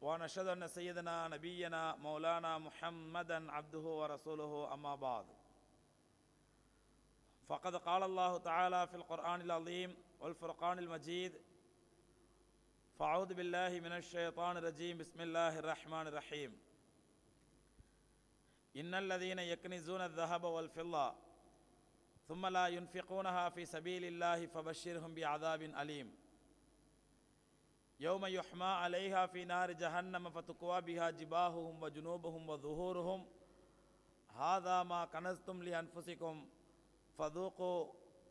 ونشهد أن سيدنا نبينا مولانا محمدا عبده ورسوله أما بعد. فقد قال الله تعالى في القرآن العظيم والفرقان المجيد فأعوذ بالله من الشيطان الرجيم بسم الله الرحمن الرحيم. إن الذين يكنزون الذهب والفضة ثم لا ينفقونها في سبيل الله فبشرهم بعذاب أليم. யோம யுஹ்மா அலைஹா ஃபி நார் ஜஹன்னம ஃபத்துக்குவா பிஹா ஜிபாஹுஹும் வ ஜுனூபஹும் வ துஹூருஹும் ஹாதா மா கனஸ்தும் லி அன்ஃபுசிக்கும் ஃபதூகோ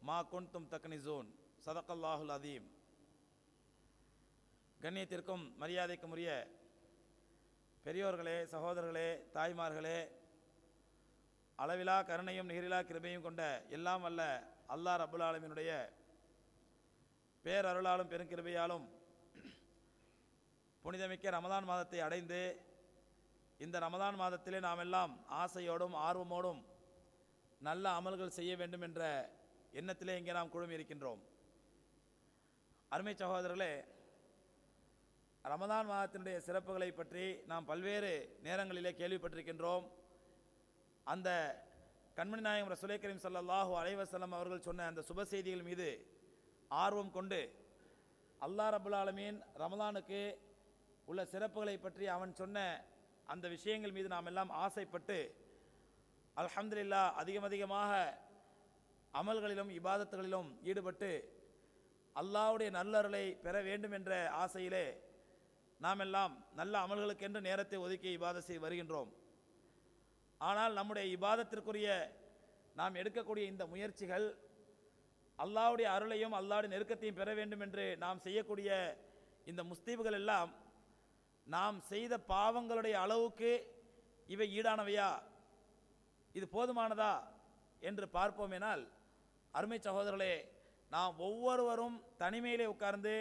மா குன்தும் தக்னிசூன் சதக்கல்லாஹுல் அதீம் கண்ணியத்திற்கும் மரியாதைக்கும் உரிய பெரியோர்களே சகோதரர்களே தாய்மார்களே அளவிலா கருணையும் நிகரிலா கிருபையும் கொண்ட எல்லாம் அல்ல அல்லாஹ் ரபுல் ஆலமினுடைய பேரருளாலும் பெருங்கிருபையாலும் புனிதமிக்க ரமதான் மாதத்தை அடைந்து இந்த ரமதான் மாதத்திலே நாம் எல்லாம் ஆசையோடும் ஆர்வமோடும் நல்ல அமல்கள் செய்ய வேண்டும் என்ற எண்ணத்திலே இங்கே நாம் குழுமி இருக்கின்றோம் அருமை சகோதரர்களே ரமதான் மாதத்தினுடைய சிறப்புகளை பற்றி நாம் பல்வேறு நேரங்களிலே கேள்விப்பட்டிருக்கின்றோம். அந்த கண்மணி நாயகம் ரசுலை கரீம் சல்லாஹூ அலைவசல்லம் அவர்கள் சொன்ன அந்த சுப செய்திகள் மீது ஆர்வம் கொண்டு அல்லாஹ் ரபுல் ஆலமீன் ரமதானுக்கு உள்ள சிறப்புகளை பற்றி அவன் சொன்ன அந்த விஷயங்கள் மீது நாம் எல்லாம் ஆசைப்பட்டு அலமதுல்லா அதிகம் அதிகமாக அமல்களிலும் இபாதத்துகளிலும் ஈடுபட்டு அல்லாவுடைய நல்லருளை பெற வேண்டும் என்ற ஆசையிலே நாம் எல்லாம் நல்ல அமல்களுக்கென்று நேரத்தை ஒதுக்கி இபாத செய்து வருகின்றோம். ஆனால் நம்முடைய இபாதத்திற்குரிய நாம் எடுக்கக்கூடிய இந்த முயற்சிகள் அல்லாவுடைய அருளையும் அல்லாவுடைய நெருக்கத்தையும் பெற வேண்டும் என்று நாம் செய்யக்கூடிய இந்த முஸ்தீபுகள் எல்லாம் நாம் செய்த பாவங்களுடைய அளவுக்கு இவை ஈடானவையா? இது போதுமானதா? என்று பார்ப்போமேனால் அருமை சகோதரர்களே நாம் ஒவ்வொருவரும் தனிமையிலே உட்கார்ந்து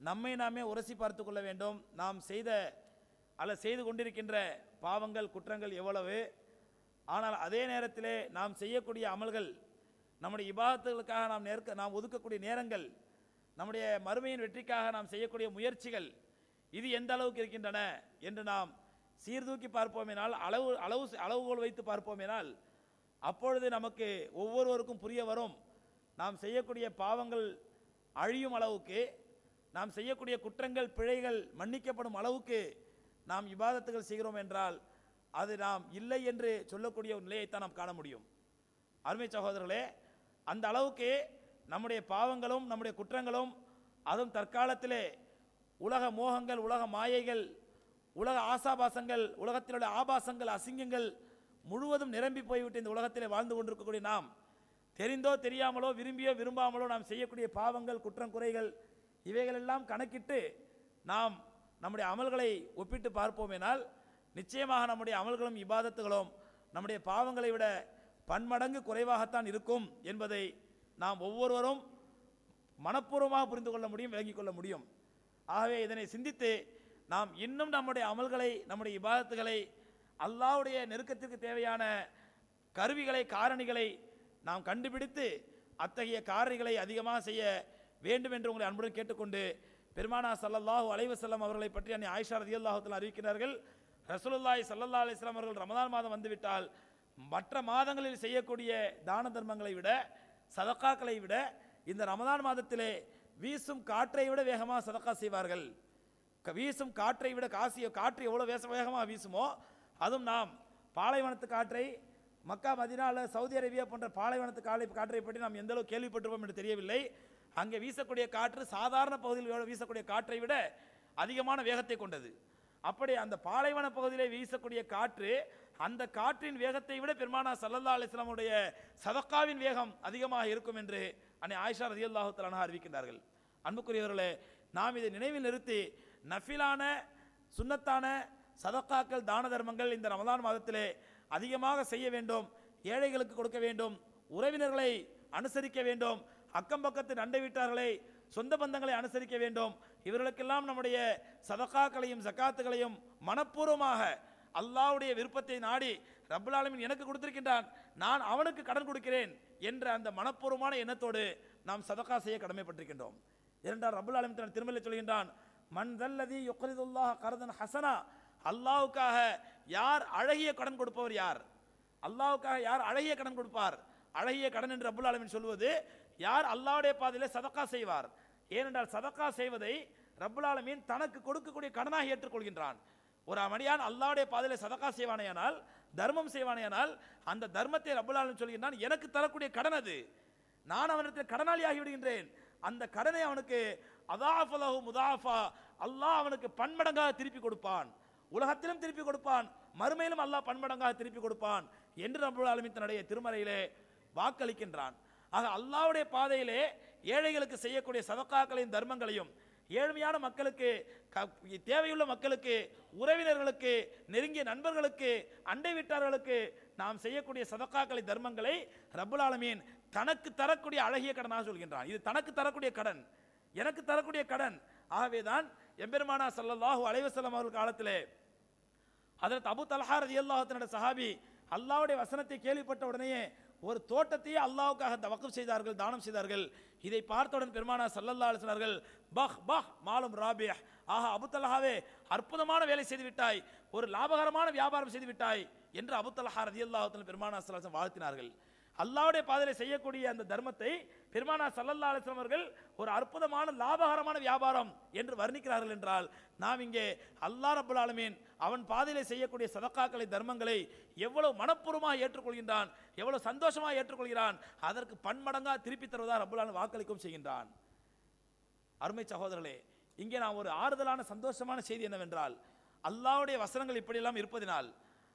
நம்மை நாமே உரசி பார்த்து கொள்ள வேண்டும். நாம் செய்த அல்ல செய்து கொண்டிருக்கின்ற பாவங்கள் குற்றங்கள் எவ்வளவு? ஆனால் அதே நேரத்திலே நாம் செய்யக்கூடிய அமல்கள் நம்முடைய இபாதத்துகளுக்காக நாம் நேர்க்க நாம் ஒதுக்கக்கூடிய நேரங்கள் நம்முடைய மறுமையின் வெற்றிக்காக நாம் செய்யக்கூடிய முயற்சிகள் இது எந்த அளவுக்கு இருக்கின்றன என்று நாம் சீர்தூக்கி பார்ப்போமேனால் அளவு அளவு அளவுகோல் வைத்து பார்ப்போமேனால் அப்பொழுது நமக்கு ஒவ்வொருவருக்கும் புரிய வரும். நாம் செய்யக்கூடிய பாவங்கள் அழியும் அளவுக்கு நாம் செய்யக்கூடிய குற்றங்கள் பிழைகள் மன்னிக்கப்படும் அளவுக்கு நாம் இபாதத்துகள் செய்கிறோம் என்றால் அது நாம் இல்லை என்று சொல்லக்கூடிய ஒரு நிலையைத்தான் நாம் காண முடியும். அருமை சகோதரர்களே அந்த அளவுக்கு நம்முடைய பாவங்களும் நம்முடைய குற்றங்களும் அதுவும் தற்காலத்திலே உலக மோகங்கள் உலக மாயைகள் உலக ஆசாபாசங்கள் உலகத்திலுள்ள ஆபாசங்கள் அசிங்கங்கள் முழுவதும் நிரம்பி போய்விட்டு இந்த உலகத்தில் வாழ்ந்து கொண்டிருக்கக்கூடிய நாம். தெரிந்தோ தெரியாமலோ விரும்பியோ விரும்பாமலோ நாம் செய்யக்கூடிய பாவங்கள் குற்றம் குறைகள் இவைகளெல்லாம் கணக்கிட்டு நாம் நம்முடைய அமல்களை ஒப்பிட்டு பார்ப்போமேனால் நிச்சயமாக நம்முடைய அமல்களும் இபாதத்துகளும் நம்முடைய பாவங்களை விட பன்மடங்கு குறைவாகத்தான் இருக்கும் என்பதை நாம் ஒவ்வொருவரும் மனப்பூர்வமாக புரிந்து கொள்ள முடியும் விளங்கிக் கொள்ள முடியும். ஆகவே இதனை சிந்தித்து நாம் இன்னும் நம்முடைய அமல்களை நம்முடைய இபாதத்துகளை அல்லாவுடைய நெருக்கத்திற்கு தேவையான கருவிகளை காரணிகளை நாம் கண்டுபிடித்து அத்தகைய காரணிகளை அதிகமாக செய்ய வேண்டும் என்று உங்களை அன்புடன் கேட்டுக்கொண்டு பெருமானா சல்லல்லாஹு அலைவசல்லம் அவர்களை பற்றி அன்னை ஆயிஷா ரதி அல்லாஹத்தில் அறிவிக்கிறார்கள். ரசூலுல்லாய் சல்லல்லா அலிஸ்லாம் அவர்கள் ரமதான் மாதம் வந்துவிட்டால் மற்ற மாதங்களில் செய்யக்கூடிய தான தர்மங்களை விட சதக்காக்களை விட இந்த ரமதான் மாதத்திலே வீசும் காற்றை விட வேகமாக சதக்கா செய்வார்கள். வீசும் காற்றை விட காசி காற்று எவ்வளோ வேச வேகமாக வீசுமோ அதுவும் நாம் பாலைவனத்து காற்றை மக்கா மதினால சவுதி அரேபியா போன்ற பாலைவனத்து காலை காற்றை பற்றி நாம் எந்தளவு கேள்விப்பட்டிருப்போம் என்று தெரியவில்லை. அங்கே வீசக்கூடிய காற்று சாதாரண பகுதியில் வீசக்கூடிய காற்றை விட அதிகமான வேகத்தை கொண்டது. அப்படி அந்த பாலைவன பகுதியிலே வீசக்கூடிய காற்று அந்த காற்றின் வேகத்தை விட பெருமானா சல்லல்லா அலிஸ்லாமுடைய சதக்காவின் வேகம் அதிகமாக இருக்கும் என்று அன்னை ஆயிஷா ரதியல்லாஹு தலானா அறிவிக்கின்றார்கள். அன்புக்குரியவர்களே நாம் இதை நினைவில் நிறுத்தி நஃபிலான சுண்ணத்தான சதக்காக்கள் தான தர்மங்கள் இந்த ரமதான் மாதத்திலே அதிகமாக செய்ய வேண்டும் ஏழைகளுக்கு கொடுக்க வேண்டும் உறவினர்களை அனுசரிக்க வேண்டும் அக்கம் பக்கத்து நண்டை வீட்டார்களை சொந்த பந்தங்களை அனுசரிக்க வேண்டும். இவர்களுக்கெல்லாம் நம்முடைய சதகாக்களையும் ஜக்காத்துகளையும் மனப்பூர்வமாக அல்லாஹ்வுடைய விருப்பத்தை நாடி ரபுலாலமின் எனக்கு கொடுத்திருக்கின்றான் நான் அவனுக்கு கடன் கொடுக்கிறேன் என்ற அந்த மனப்பூர்வமான எண்ணத்தோடு நாம் சதகா செய்ய கடமைப்பட்டிருக்கின்றோம். இரண்டாம் ரப்பல் ஆலமீன் திருமலை சொல்கின்றான் மன்தல்லதி தல்லதி யுக்ரிதுல்லாஹ் கரதன் ஹசனா. அல்லாவுக்காக யார் அழகிய கடன் கொடுப்பவர் யார்? அல்லாவுக்காக யார் அழகிய கடன் கொடுப்பார்? அழகிய கடன் என்று அபுல் ஆலமின் சொல்வது யார் அல்லாவுடைய பாதையில் சதக்கா செய்வார்? ஏனென்றால் சதக்கா செய்வதை ரபுல் ஆலமீன் தனக்கு கொடுக்கக்கூடிய கடனாக ஏற்றுக்கொள்கின்றான். ஒரு மணியான் அல்லாவுடைய பாதையில் சதக்கா செய்வானேயானால் தர்மம் செய்வானேயானால் அந்த தர்மத்தை ரபுல் ஆலமின் சொல்கின்றான் எனக்கு தரக்கூடிய கடன் அது. நான் அவனிடத்தில் கடனாளி ஆகிவிடுகின்றேன் அந்த கடனை அவனுக்கு அதாஃபலஹு முதாஃபா அல்லாஹ் அவனுக்கு பன்மடங்காக திருப்பி கொடுப்பான். உலகத்திலும் திருப்பி கொடுப்பான். மறுமையிலும் அல்லாஹ் பன்மடங்காக திருப்பி கொடுப்பான் என்று ரப்பல் ஆலமீன் தன்னுடைய திருமறையிலே வாக்களிக்கின்றான். ஆக அல்லாவுடைய பாதையிலே ஏழைகளுக்கு செய்யக்கூடிய சதக்காக்களையும் தர்மங்களையும் ஏழ்மையான மக்களுக்கு க- தேவையுள்ள மக்களுக்கு உறவினர்களுக்கு நெருங்கிய நண்பர்களுக்கு அண்டை வீட்டார்களுக்கு நாம் செய்யக்கூடிய சதக்காக்களை தர்மங்களை ரபுல் ஆலமீன் தனக்கு தரக்கூடிய அழகிய கடனாக சொல்கின்றான். இது தனக்கு தரக்கூடிய கடன். எனக்கு தரக்கூடிய கடன். ஆகவேதான் எம்பெருமானா ஸல்லல்லாஹு அலைவசல்லம் அவர்கள் காலத்திலே அதற்கு அபு தல்ஹா ரதி தன்னோட சஹாபி அல்லாவுடைய வசனத்தை கேள்விப்பட்ட உடனேயே ஒரு தோட்டத்தையே அல்லாவுக்காக வக்ஃப் செய்தார்கள் தானம் செய்தார்கள். இதை பார்த்தவுடன் பெருமானா சல்லல்லா அலைஹி சொன்னார்கள் பஹ் பஹ் மாலும் ராபியா ஆஹா அபுத்தலஹாவே அற்புதமான வேலை செய்து விட்டாய். ஒரு லாபகரமான வியாபாரம் செய்து விட்டாய் என்று அபு ரதி அல்லாஹத்தின் பெருமானா சல்லாசன் வாழ்த்தினார்கள். அல்லாவுடைய பாதையில் செய்யக்கூடிய அந்த தர்மத்தை பெருமானா சல்லல்லா அலிஸ்லாம் அவர்கள் ஒரு அற்புதமான லாபகரமான வியாபாரம் என்று வர்ணிக்கிறார்கள் என்றால் நாம் இங்கே அல்லாஹ் ரப்பல் ஆலமீன் அவன் பாதையில் செய்யக்கூடிய சதக்காக்களை தர்மங்களை எவ்வளவு மனப்பூர்வமாக ஏற்றுக்கொள்கின்றான் எவ்வளவு சந்தோஷமாக ஏற்றுக்கொள்கிறான் அதற்கு பன்மடங்கா திருப்பி தருவதாக ரப்பல் ஆலம் வாக்களிக்கும் செய்கின்றான். அருமை சகோதரர்களே இங்கே நான் ஒரு ஆறுதலான சந்தோஷமான செய்தி என்னவென்றால் அல்லாவுடைய வசனங்கள் இப்படியெல்லாம் இருப்பதினால்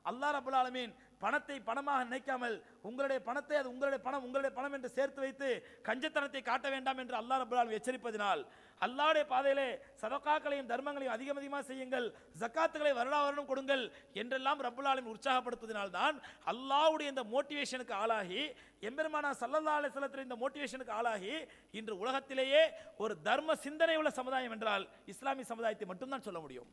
அல்லாஹ் ரப்பல் ஆலமீன் பணத்தை பணமாக நினைக்காமல் உங்களுடைய பணத்தை அது உங்களுடைய பணம் உங்களுடைய பணம் என்று சேர்த்து வைத்து கஞ்சத்தனத்தை காட்ட வேண்டாம் என்று அல்லாஹ் ரபுல்லால் எச்சரிப்பதினால். அல்லாவுடைய பாதையிலே சதக்காக்களையும் தர்மங்களையும் அதிகம் அதிகமாக செய்யுங்கள். ஜக்காத்துகளை வருடா வருடம் கொடுங்கள் என்றெல்லாம் ரப்பல் உற்சாகப்படுத்துவதனால் தான் அல்லாஹ்வுடைய இந்த மோட்டிவேஷனுக்கு ஆளாகி எம்பெருமானா சல்லல்லா அலிஸ்லத்தில் இந்த மோட்டிவேஷனுக்கு ஆளாகி இன்று உலகத்திலேயே ஒரு தர்ம சிந்தனை உள்ள சமுதாயம் என்றால் இஸ்லாமிய சமுதாயத்தை மட்டும்தான் சொல்ல முடியும்.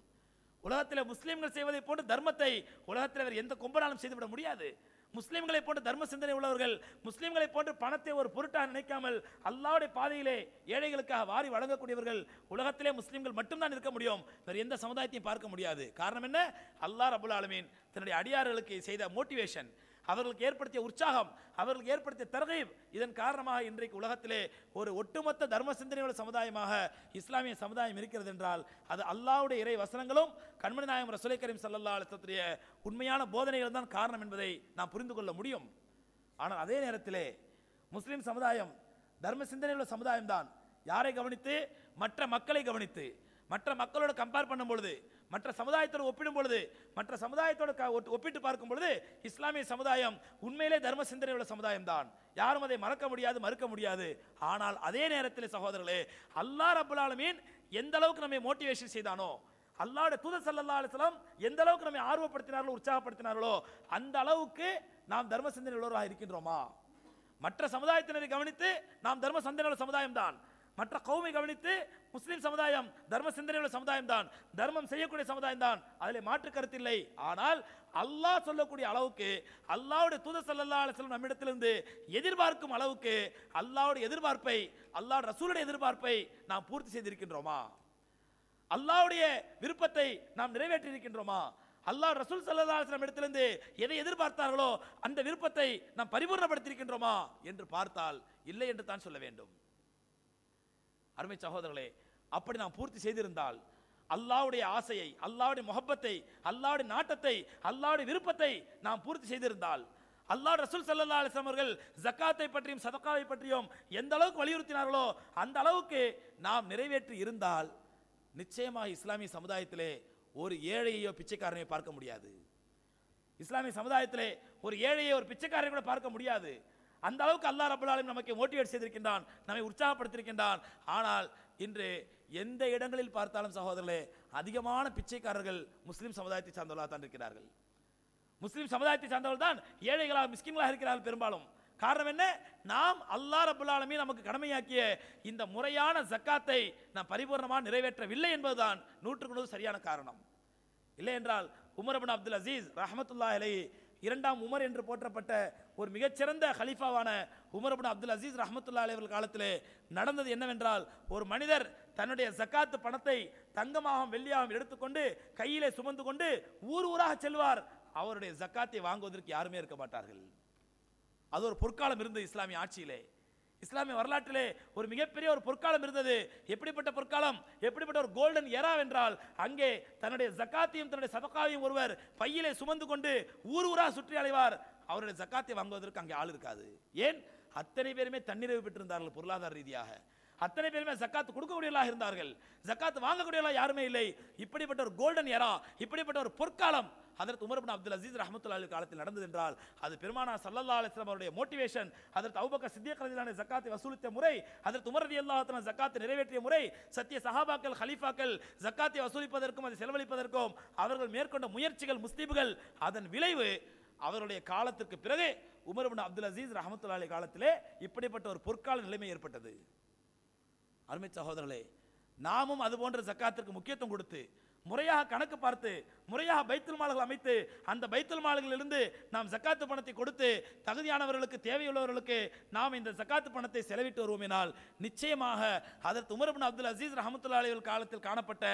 உலகத்தில் முஸ்லீம்கள் செய்வதை போன்று தர்மத்தை உலகத்தில் வேறு எந்த கும்பனாலும் செய்துவிட முடியாது. முஸ்லீம்களை போன்று தர்ம சிந்தனை உள்ளவர்கள் முஸ்லீம்களை போன்று பணத்தை ஒரு பொருட்டாக நினைக்காமல் அல்லாவுடைய பாதையிலே ஏழைகளுக்காக வாரி வழங்கக்கூடியவர்கள் உலகத்திலே முஸ்லீம்கள் மட்டும்தான் இருக்க முடியும். வேறு எந்த சமுதாயத்தையும் பார்க்க முடியாது. காரணம் என்ன? அல்லாஹ் ரபுல் ஆலமீன் தன்னுடைய அடியார்களுக்கு செய்த மோட்டிவேஷன் அவர்களுக்கு ஏற்படுத்திய உற்சாகம் அவர்களுக்கு ஏற்படுத்திய தர்கீப் இதன் காரணமாக இன்றைக்கு உலகத்திலே ஒரு ஒட்டுமொத்த தர்ம சிந்தனையுள்ள சமுதாயமாக இஸ்லாமிய சமுதாயம் இருக்கிறது என்றால் அது அல்லாவுடைய இறை வசனங்களும் கண்மணி நாயகம் ரசுலை கரீம் சல்லா அலுவலத்துடைய உண்மையான போதனைகள் தான் காரணம் என்பதை நாம் புரிந்து கொள்ள முடியும். ஆனால் அதே நேரத்திலே முஸ்லீம் சமுதாயம் தர்ம சிந்தனையுள்ள சமுதாயம் தான். யாரை கவனித்து? மற்ற மக்களை கவனித்து. மற்ற மக்களோட கம்பேர் பண்ணும் பொழுது மற்ற சமுதாயத்தோடு ஒப்பிடும் பொழுது மற்ற சமுதாயத்தோடு க- ஒப்பிட்டு பார்க்கும் பொழுது இஸ்லாமிய சமுதாயம் உண்மையிலே தர்ம சிந்தனை உள்ள சமுதாயம் தான் யாரும் அதை மறக்க முடியாது மறுக்க முடியாது. ஆனால் அதே நேரத்தில் சகோதரர்களே அல்லாஹ் ரப்பல் எந்த அளவுக்கு நம்மை மோட்டிவேஷன் செய்தானோ அல்லாட தூதர் சல்லா அலுவலம் எந்த அளவுக்கு நம்மை ஆர்வப்படுத்தினார்களோ உற்சாகப்படுத்தினார்களோ அந்த அளவுக்கு நாம் தர்ம சிந்தனை உள்ளவராக இருக்கின்றோமா? மற்ற சமுதாயத்தினரை கவனித்து நாம் தர்ம சிந்தனையுள்ள சமுதாயம் தான் மற்ற கௌமை கவனித்து முஸ்லீம் சமுதாயம் தர்ம சிந்தனையுள்ள சமுதாயம் தான் தர்மம் செய்யக்கூடிய சமுதாயம் தான் அதில் மாற்று கருத்தில்லை ஆனால் அல்லாஹ் சொல்லக்கூடிய அளவுக்கு அல்லாஹ்வுடைய தூதர் சல்லா அலைஹி நம்மிடத்திலிருந்து எதிர்பார்க்கும் அளவுக்கு அல்லாவுடைய எதிர்பார்ப்பை அல்லாஹ் ரசூலுடைய எதிர்பார்ப்பை நாம் பூர்த்தி செய்திருக்கின்றோமா? அல்லாவுடைய விருப்பத்தை நாம் நிறைவேற்றி இருக்கின்றோமா அல்லாஹ் ரசூல் ஸல்லல்லாஹு இடத்திலிருந்து எதை எதிர்பார்த்தார்களோ அந்த விருப்பத்தை நாம் பரிபூர்ணப்படுத்தியிருக்கின்றோமா? என்று பார்த்தால் இல்லை என்று தான் சொல்ல வேண்டும். அருமை சகோதரர்களே அப்படி நாம் பூர்த்தி செய்திருந்தால் அல்லாவுடைய ஆசையை அல்லாவுடைய முகப்பத்தை அல்லாவுடைய நாட்டத்தை அல்லாவுடைய விருப்பத்தை நாம் பூர்த்தி செய்திருந்தால் அல்லாஹ் ரசூல் சல்லா அலைஹி அவர்கள் ஜக்காத்தை பற்றியும் சதக்காவை பற்றியும் எந்த அளவுக்கு வலியுறுத்தினார்களோ அந்த அளவுக்கு நாம் நிறைவேற்றி இருந்தால் நிச்சயமாக இஸ்லாமிய சமுதாயத்திலே ஒரு ஏழையோ பிச்சைக்காரனையோ பார்க்க முடியாது. இஸ்லாமிய சமுதாயத்திலே ஒரு ஏழையை ஒரு பிச்சைக்காரனை கூட பார்க்க முடியாது. அந்த அளவுக்கு அல்லாஹ் ரபுல்லாலும் நமக்கு மோட்டிவேட் செய்திருக்கின்றான் நம்மை உற்சாகப்படுத்தியிருக்கின்றான். ஆனால் இன்று எந்த இடங்களில் பார்த்தாலும் சகோதரர்களே அதிகமான பிச்சைக்காரர்கள் முஸ்லீம் சமுதாயத்தை சார்ந்தவர்களாக தான் இருக்கிறார்கள். முஸ்லீம் சமுதாயத்தை சார்ந்தவர்கள் தான் ஏழைகளாக மிஸ்கின்களாக இருக்கிறார்கள் பெரும்பாலும். காரணம் என்ன? நாம் அல்லா ரபுல்லாலுமே நமக்கு கடமையாக்கிய இந்த முறையான ஜக்காத்தை நாம் பரிபூர்ணமாக நிறைவேற்றவில்லை என்பதுதான் நூற்றுக்கு நூறு சரியான காரணம். இல்லை என்றால் உமர் அப்துல் அசீஸ் ரஹமத்துல்லா அலை இரண்டாம் உமர் என்று போற்றப்பட்ட ஒரு மிகச்சிறந்த ஹலீஃபாவான உமர் பின் அப்துல் அசீஸ் ரஹமத்துல்லா அலை காலத்தில் நடந்தது என்னவென்றால் ஒரு மனிதர் தன்னுடைய ஜக்காத்து பணத்தை தங்கமாகவும் வெள்ளியாகவும் எடுத்துக்கொண்டு கையிலே சுமந்து கொண்டு ஊர் ஊராக செல்வார். அவருடைய ஜக்காத்தை வாங்குவதற்கு யாருமே இருக்க மாட்டார்கள். அது ஒரு பொற்காலம் இருந்தது இஸ்லாமிய ஆட்சியிலே. இஸ்லாமிய வரலாற்றிலே ஒரு மிகப்பெரிய ஒரு பொற்காலம் இருந்தது. எப்படிப்பட்ட பொற்காலம்? எப்படிப்பட்ட ஒரு கோல்டன் எரா என்றால் அங்கே தன்னுடைய ஜக்காத்தையும் தன்னுடைய சதக்காவையும் ஒருவர் பையிலே சுமந்து கொண்டு ஊர் ஊரா சுற்றி அலைவார். அவருடைய ஜக்காத்தை வாங்குவதற்கு அங்கே ஆள் இருக்காது. ஏன்? அத்தனை பேருமே தன்னிறைவு பெற்றிருந்தார்கள் பொருளாதார ரீதியாக. அத்தனை பேருமே ஜக்காத்து கொடுக்கக்கூடியவர்களாக இருந்தார்கள். ஜக்காத்து வாங்கக்கூடியவர்களாக யாருமே இல்லை. இப்படிப்பட்ட ஒரு கோல்டன் எரா இப்படிப்பட்ட ஒரு பொற்காலம் அதற்கு உமர் பின் அப்துல் அசீஸ் ரஹமத்துல்லா காலத்தில் நடந்தது என்றால் அது பெருமானா சல்லல்லா அலிஸ்லாம் அவருடைய மோட்டிவேஷன் அதற்கு அவுபக்க சித்திய கலதிலான ஜக்காத்தை வசூலித்த முறை அதற்கு உமர் அலி அல்லாஹத்தின ஜக்காத்தை நிறைவேற்றிய முறை சத்திய சஹாபாக்கள் ஹலீஃபாக்கள் ஜக்காத்தை வசூலிப்பதற்கும் அதை செலவழிப்பதற்கும் அவர்கள் மேற்கொண்ட முயற்சிகள் முஸ்லீம்கள் அதன் விளைவு அவருடைய காலத்திற்கு பிறகு உமர் பின் அப்துல் அசீஸ் ரஹமத்துல்லாலி காலத்திலே இப்படிப்பட்ட ஒரு பொற்கால நிலைமை ஏற்பட்டது. அருமை சகோதரர்களே நாமும் அது போன்ற ஜக்காத்திற்கு முக்கியத்துவம் கொடுத்து முறையாக கணக்கு பார்த்து முறையாக பைத்தல் மால்கள் அமைத்து அந்த பைத்துல் மால்களிலிருந்து நாம் ஜக்காத்து பணத்தை கொடுத்து தகுதியானவர்களுக்கு தேவையுள்ளவர்களுக்கு நாம் இந்த ஜக்காத்து பணத்தை செலவிட்டு வருவோமேனால் நிச்சயமாக அதற்கு உமர்பின் அப்துல் அசீஸ் ரஹமத்துல்லா அலிகள் காலத்தில் காணப்பட்ட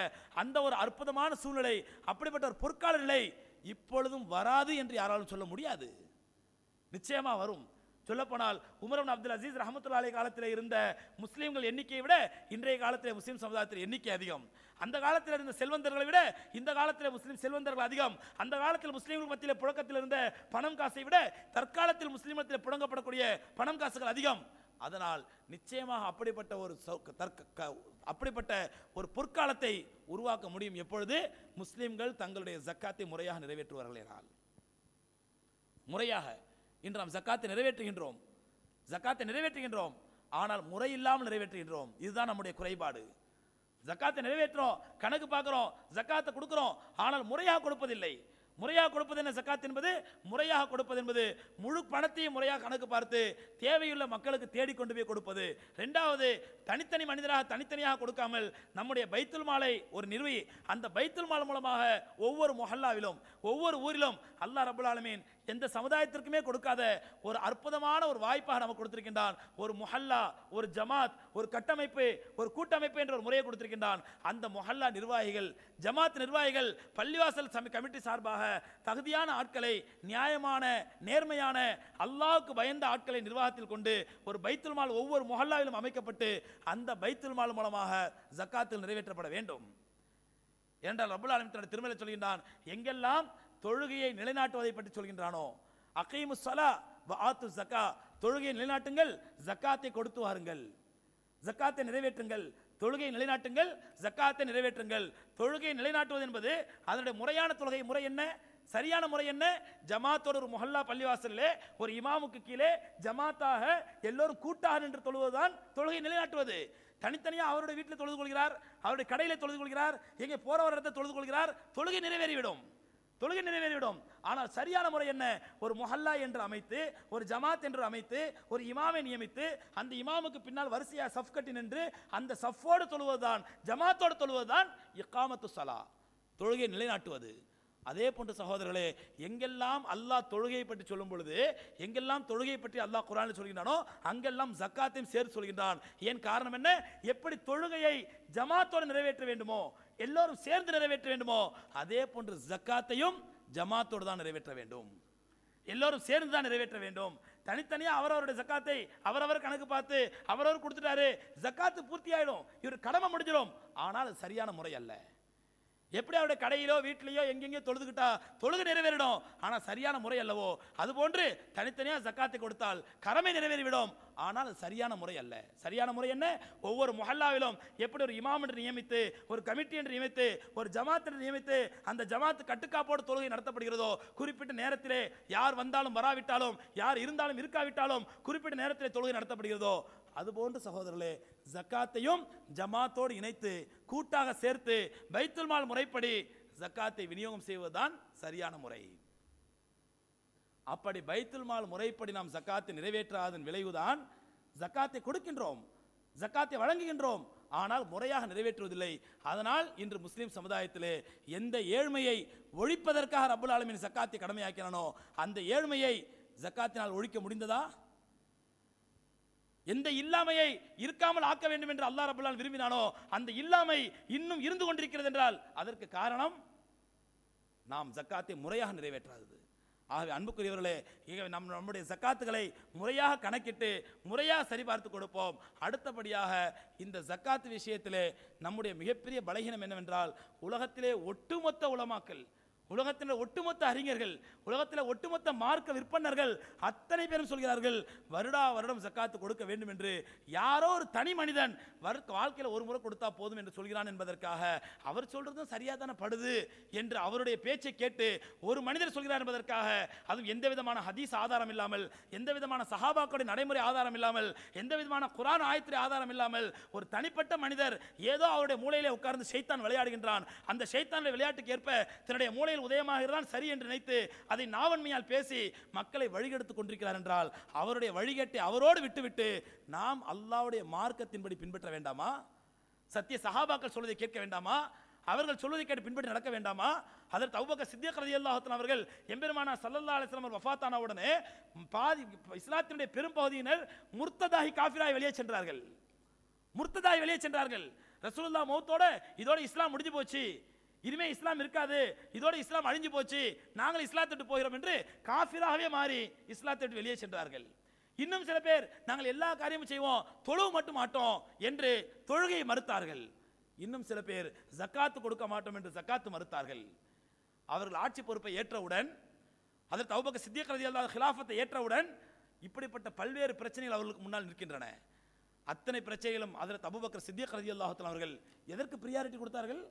அந்த ஒரு அற்புதமான சூழ்நிலை அப்படிப்பட்ட ஒரு பொற்கால நிலை இப்பொழுதும் வராது என்று யாராலும் சொல்ல முடியாது. நிச்சயமா வரும். சொல்லப்போனால் உமர் அப்துல் அசீஸ் ரஹமத்துல்லா அலி காலத்தில் இருந்த முஸ்லீம்கள் எண்ணிக்கையை விட இன்றைய காலத்தில் முஸ்லீம் சமுதாயத்தில் எண்ணிக்கை அதிகம். அந்த காலத்தில் இருந்த செல்வந்தர்களை விட இந்த காலத்தில் முஸ்லீம் செல்வந்தர்கள் அதிகம். அந்த காலத்தில் முஸ்லீம்கள் மத்தியில் புழக்கத்தில் இருந்த பணம் காசை விட தற்காலத்தில் முஸ்லீம் மத்தியில் புழங்கப்படக்கூடிய பணம் காசுகள் அதிகம். அதனால் நிச்சயமாக அப்படிப்பட்ட ஒரு தற்க க- அப்படிப்பட்ட ஒரு பொற்காலத்தை உருவாக்க முடியும் எப்பொழுது? முஸ்லீம்கள் தங்களுடைய ஜக்காத்தை முறையாக நிறைவேற்றுவார்கள் என்றால். முறையாக இன்று நாம் ஜக்காத்தை நிறைவேற்றுகின்றோம். ஜக்காத்தை நிறைவேற்றுகின்றோம். ஆனால் முறை இல்லாமல் நிறைவேற்றுகின்றோம். இதுதான் நம்முடைய குறைபாடு. ஜக்காத்தை நிறைவேற்றுறோம் கணக்கு பார்க்குறோம் ஜக்காத்தை கொடுக்குறோம். ஆனால் முறையாக கொடுப்பதில்லை. முறையாக கொடுப்பது என்ன? ஜக்காத் என்பது முறையாக கொடுப்பது என்பது முழு பணத்தையும் முறையாக கணக்கு பார்த்து தேவையுள்ள மக்களுக்கு தேடிக்கொண்டு போய் கொடுப்பது. ரெண்டாவது தனித்தனி மனிதராக தனித்தனியாக கொடுக்காமல் நம்முடைய பைத்துல் மாலை ஒரு நிறுவி அந்த பைத்துல் மால் மூலமாக ஒவ்வொரு மொஹல்லாவிலும் ஒவ்வொரு ஊரிலும் அல்லாஹ் ரபுல் ஆலமீன் எந்த சமுதாயத்திற்குமே கொடுக்காத ஒரு அற்புதமான ஒரு வாய்ப்பாக நமக்கு கொடுத்திருக்கின்றான். ஒரு மொஹல்லா ஒரு ஜமாத் ஒரு கட்டமைப்பு ஒரு கூட்டமைப்பு என்ற ஒரு முறையை கொடுத்திருக்கின்றான். அந்த மொஹல்லா நிர்வாகிகள் ஜமாத் நிர்வாகிகள் பள்ளிவாசல் கமிட்டி சார்பாக தகுதியான ஆட்களை நியாயமான நேர்மையான அல்லாவுக்கு பயந்த ஆட்களை நிர்வாகத்தில் கொண்டு ஒரு பைத்துல் மால் ஒவ்வொரு மொஹல்லாவிலும் அமைக்கப்பட்டு அந்த பைத்துல் மால் மூலமாக ஜக்காத்தில் நிறைவேற்றப்பட வேண்டும். என்றால் ரபுல் ஆலமீன் தன்னுடைய திருமலை சொல்கின்றான் எங்கெல்லாம் தொழுகையை நிலைநாட்டுவதை பற்றி சொல்கின்றானோ அகைமு சலா ஆத்து ஜக்கா தொழுகையை நிலைநாட்டுங்கள் ஜக்காத்தை கொடுத்து வாருங்கள். ஜக்காத்தை நிறைவேற்றுங்கள் தொழுகையை நிலைநாட்டுங்கள் ஜக்காத்தை நிறைவேற்றுங்கள். தொழுகையை நிலைநாட்டுவது என்பது அதனுடைய முறையான தொழுகை முறை என்ன? சரியான முறை என்ன? ஜமாத்தோட ஒரு முஹல்லா பள்ளிவாசலிலே ஒரு இமாமுக்கு கீழே ஜமாத்தாக எல்லோரும் கூட்டாக நின்று தொழுவதுதான் தொழுகை நிலைநாட்டுவது. தனித்தனியாக அவருடைய வீட்டில் தொழுது கொள்கிறார் அவருடைய கடையில் தொழுது கொள்கிறார் எங்கே போற இடத்தை தொழுது கொள்கிறார் தொழுகை நிறைவேறிவிடும். தொழுகை நிறைவேறிவிடும். ஆனால் சரியான முறை என்ன? ஒரு முஹல்லா என்று அமைத்து ஒரு ஜமாத் என்று அமைத்து ஒரு இமாமை நியமித்து அந்த இமாமுக்கு பின்னால் வரிசையாக சஃப் கட்டி நின்று அந்த சஃபோடு தொழுவதுதான் ஜமாத்தோடு தொழுவதுதான் இக்காமத்து சலா தொழுகை நிலைநாட்டுவது. அதே போன்று சகோதரர்களே எங்கெல்லாம் அல்லாஹ் தொழுகையை பற்றி சொல்லும் பொழுது எங்கெல்லாம் தொழுகையை பற்றி அல்லாஹ் குரானில் சொல்கின்றானோ அங்கெல்லாம் ஜக்காத்தையும் சேர்த்து சொல்கின்றான். ஏன் காரணம் என்ன? எப்படி தொழுகையை ஜமாத்தோடு நிறைவேற்ற வேண்டுமோ எல்லோரும் சேர்ந்து நிறைவேற்ற வேண்டுமோ அதே போன்று ஜக்காத்தையும் ஜமாத்தோடு தான் நிறைவேற்ற வேண்டும். எல்லோரும் சேர்ந்து தான் நிறைவேற்ற வேண்டும். தனித்தனியாக அவரவருடைய ஜக்காத்தை அவரவர் கணக்கு பார்த்து அவரவர் கொடுத்துட்டாரு ஜக்காத்து பூர்த்தி ஆயிடும். இவர் கடமை முடிஞ்சிடும். ஆனால் அது சரியான முறை அல்ல. எப்படி அவருடைய கடையிலோ வீட்லேயோ எங்கெங்கேயோ தொழுதுகிட்டா தொழுகு நிறைவேறிடும். ஆனால் சரியான முறை அல்லவோ? அதுபோன்று தனித்தனியாக ஜக்காத்தை கொடுத்தால் கடமை நிறைவேறிவிடும். ஆனால் அது சரியான முறை அல்ல. சரியான முறை என்ன? ஒவ்வொரு முஹல்லாவிலும் எப்படி ஒரு இமாம் என்று நியமித்து ஒரு கமிட்டி என்று நியமித்து ஒரு ஜமாத் என்று நியமித்து அந்த ஜமாத் கட்டுக்காப்போடு தொழுகை நடத்தப்படுகிறதோ? குறிப்பிட்ட நேரத்திலே யார் வந்தாலும் வராவிட்டாலும் யார் இருந்தாலும் இருக்காவிட்டாலும் குறிப்பிட்ட நேரத்திலே தொழுகை நடத்தப்படுகிறதோ? அதுபோன்று சகோதரர்களே ஜக்காத்தையும் ஜமாத்தோடு இணைத்து கூட்டாக சேர்த்து பைத்துல் மால் முறைப்படி ஜக்காத்தை விநியோகம் செய்வதுதான் சரியான முறை. அப்படி பைத்துல் மால் முறைப்படி நாம் ஜக்காத்தை நிறைவேற்றாதன் விளைவுதான் ஜக்காத்தை கொடுக்கின்றோம் ஜக்காத்தை வழங்குகின்றோம். ஆனால் முறையாக நிறைவேற்றுவதில்லை. அதனால் இன்று முஸ்லீம் சமுதாயத்திலே எந்த ஏழ்மையை ஒழிப்பதற்காக அபுல் ஆலமின் ஜக்காத்தை கடமையாக்கினானோ அந்த ஏழ்மையை ஜக்காத்தினால் ஒழிக்க முடிந்ததா? எந்த இல்லாமையை இருக்காமல் ஆக்க வேண்டும் என்று அல்லாஹ் ரபுல்லால் விரும்பினானோ அந்த இல்லாமை இன்னும் இருந்து கொண்டிருக்கிறது என்றால் அதற்கு காரணம் நாம் ஜக்காத்தை முறையாக நிறைவேற்றாதது. ஆகவே அன்புக்குரியவர்களே நம் நம்முடைய ஜக்காத்துகளை முறையாக கணக்கிட்டு முறையாக சரிபார்த்து கொடுப்போம். அடுத்தபடியாக இந்த ஜக்காத்து விஷயத்திலே நம்முடைய மிகப்பெரிய பலகீனம் என்னவென்றால் உலகத்திலே ஒட்டுமொத்த உலமாக்கல் உலகத்தில் ஒட்டுமொத்த அறிஞர்கள் உலகத்தில் ஒட்டுமொத்த மார்க்க விற்பனர்கள் அத்தனை பேரும் சொல்கிறார்கள் வருடா வருடம் ஜக்காத்து கொடுக்க வேண்டும் என்று. யாரோ ஒரு தனி மனிதன் வாழ்க்கையில் ஒரு முறை கொடுத்தா போதும் என்று சொல்கிறான் என்பதற்காக அவர் சொல்றதும் சரியா தானே படுது என்று அவருடைய பேச்சை கேட்டு ஒரு மனிதர் சொல்கிறார் என்பதற்காக அதுவும் எந்த விதமான ஹதீஸ் ஆதாரம் இல்லாமல் எந்த விதமான சஹாபாக்களுடைய நடைமுறை ஆதாரம் இல்லாமல் எந்த விதமான குரான் ஆயத்திரை ஆதாரம் இல்லாமல் ஒரு தனிப்பட்ட மனிதர் ஏதோ அவருடைய மூளையிலே உட்கார்ந்து ஷைத்தான் விளையாடுகின்றான். அந்த ஷைத்தானுடைய விளையாட்டுக்கு ஏற்ப தன்னுடைய மூளையில் உதயமாகிறதான் சரி என்று நினைத்து அதை நாவன்மையால் பேசி மக்களை வழிகெடுத்து கொண்டிருக்கிறார் என்றால் அவருடைய வழிகேட்டை அவரோடு விட்டுவிட்டு நாம் அல்லாவுடைய மார்க்கத்தின்படி பின்பற்ற வேண்டாமா? சத்திய சஹாபாக்கள் சொல்வதை கேட்க வேண்டாமா? அவர்கள் சொல்வதை கேட்டு பின்பற்றி நடக்க வேண்டாமா? அதற்கு அவ்வக்க சித்திய ரலியல்லாஹு அவர்கள் எம்பெருமானா சல்லல்லா அலிஸ்லாம் அவர் வஃபாத்தான உடனே பாதி இஸ்லாத்தினுடைய பெரும்பகுதியினர் முர்த்ததாகி காஃபிராய் வெளியே சென்றார்கள். முர்த்ததாய் வெளியே சென்றார்கள். ரசூலுல்லா மௌத்தோட இதோட இஸ்லாம் முடிஞ்சு போச்சு. இனிமே இஸ்லாம் இருக்காது. இதோட இஸ்லாம் அழிஞ்சு போச்சு. நாங்கள் இஸ்லாத்திட்டு போகிறோம் என்று காஃபிராகவே மாறி இஸ்லாத்திட்டு வெளியே சென்றார்கள். இன்னும் சில பேர் நாங்கள் எல்லா காரியமும் செய்வோம். தொழுவு மட்டும் மாட்டோம் என்று தொழுகையை மறுத்தார்கள். இன்னும் சில பேர் ஜக்காத்து கொடுக்க மாட்டோம் என்று ஜக்காத்து மறுத்தார்கள். அவர்கள் ஆட்சி பொறுப்பை ஏற்றவுடன் அதற்கு அவுபக்க சித்தியக் அல்லாத ஹிலாஃபத்தை ஏற்றவுடன் இப்படிப்பட்ட பல்வேறு பிரச்சனைகள் அவர்களுக்கு முன்னால் நிற்கின்றன. அத்தனை பிரச்சனைகளும் அதற்கு அபுபக்கர் சித்தியக் அல்லாஹத்தில் அவர்கள் எதற்கு ப்ரியாரிட்டி கொடுத்தார்கள்?